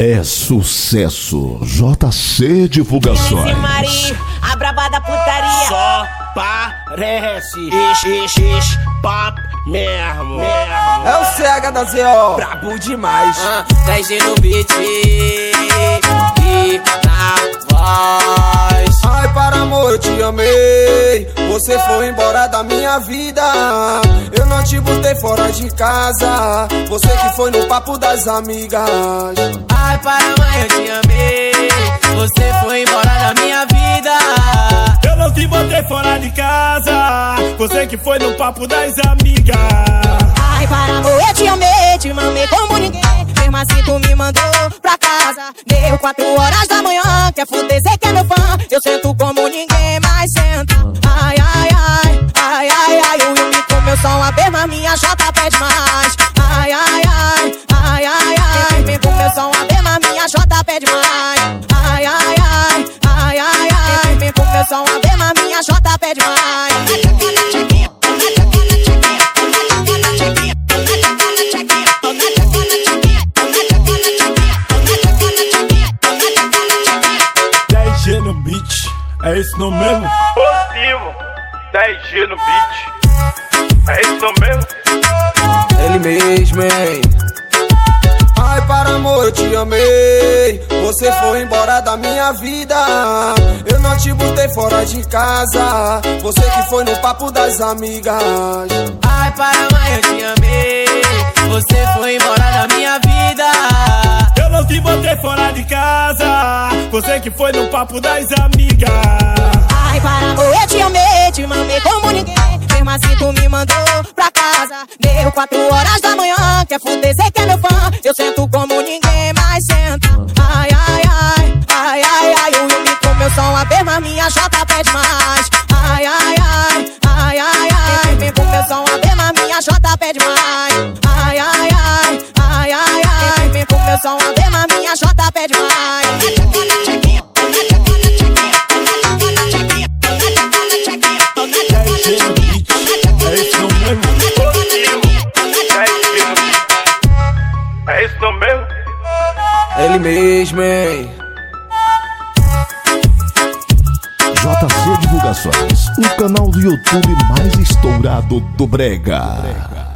É sucesso. JC Divulgações. Mari, a braba da putaria. Só parece. Ix, ix, ix, papo mesmo. É o CH da ZO. Brabo demais. Ah, 10G no beat e na voz. Ai, para amor, eu te amei. Você foi embora da minha vida. Eu não te botei fora de casa. Você que foi no papo das amigas. Ai, para mãe, eu te amei. Você foi embora da minha vida. Eu não te botei fora de casa. Você que foi no papo das amigas. Ai, para amor, eu te amei, te mamei como ninguém. Mesmo assim tu me mandou pra casa. Deu quatro horas da manhã, quer fuder, cê que é meu fã. Eu sento É isso não mesmo? Positivo. 10G no beat. É isso não mesmo? Ele mesmo, hein? Ai, para amor, eu te amei. Você foi embora da minha vida. Eu não te botei fora de casa. Você que foi no papo das amigas. Ai, para mãe, eu te amei. Você foi embora da minha vida. Eu não te botei fora de casa. Você que foi no papo das amigas. Ai, para amor, eu te amei, te mamei como ninguém. Mesmo assim tu me mandou pra casa. Deu quatro horas da manhã, quer fuder, cê que é meu fã. Eu sento como ninguém mais senta. Ai, ai, ai, ai, ai, ai. O Will me comeu só uma vez, mas minha jota pede mais. Ai, ai, ai, ai, ai, ai. Me comeu só uma vez, mas minha jota pede mais. Ai, ai, ai, ai, ai, ai. Me comeu só uma vez, mas minha jota pede mais. É isso não mesmo? Ele mesmo, hein? JC Divulgações, o canal do YouTube mais estourado do Brega.